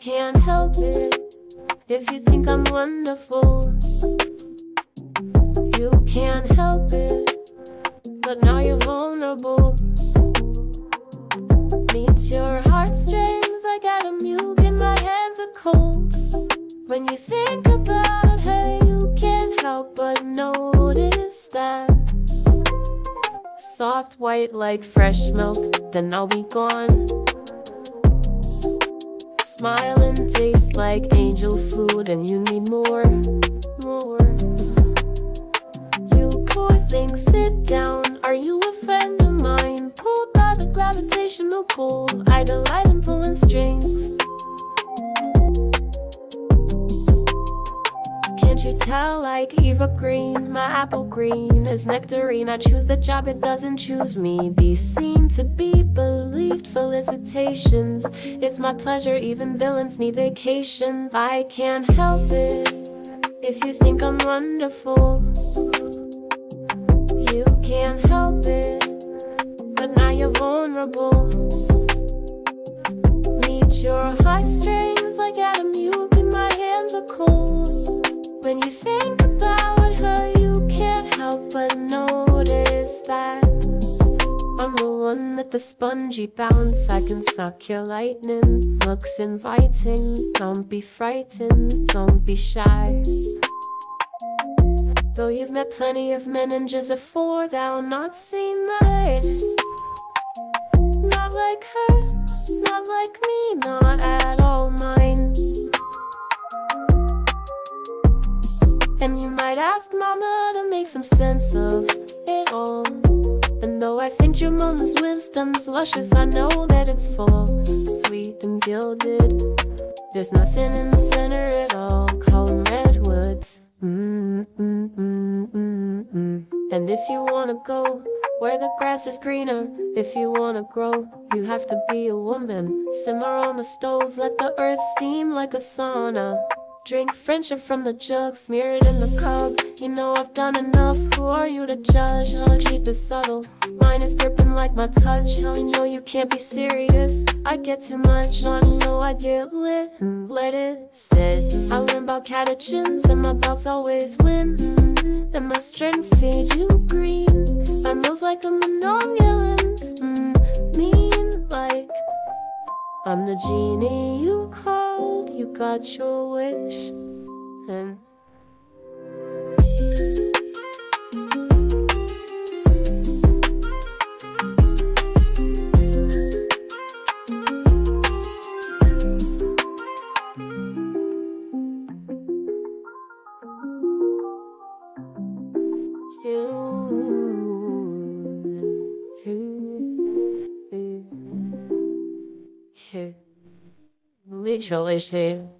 can't help it. If you think I'm wonderful, you can't help it. But now you're vulnerable. Meet your heartstrings, I got a mute in my hands are cold. When you think about her, you can't help but notice that. Soft white like fresh milk, then I'll be gone. Smile and taste like angel food, and you need more, more. You poor thing, sit down. Are you a friend of mine? Pulled by the gravitational pull, I you tell, like Eva Green, my apple green is nectarine. I choose the job, it doesn't choose me. Be seen to be believed, felicitations. It's my pleasure, even villains need vacation. I can't help it if you think I'm wonderful. You can't help it, but now you're vulnerable. About her, you can't help but notice that I'm the one with the spongy bounce. I can suck your lightning. Looks inviting. Don't be frightened. Don't be shy. Though you've met plenty of men and just a four, thou not seen mine. Not like her, not like me, not at all mine. And you might ask mama to make some sense of it all. And though I think your mama's wisdom's luscious, I know that it's full, sweet and gilded. There's nothing in the center at all. Call 'em redwoods. Mm, mm, mm. And if you wanna go where the grass is greener, if you wanna grow, you have to be a woman. Simmer on the stove, let the earth steam like a sauna. Drink friendship from the jug, smear it in the cup. You know I've done enough. Who are you to judge? I'll keep it subtle. Mine is gripping like my touch. I know you can't be serious. I get too much. I know I get lit. and Let it sit. I learn about catechins and my bouts always win. And my strengths feed you green. Got your wish, and you, you, you, you.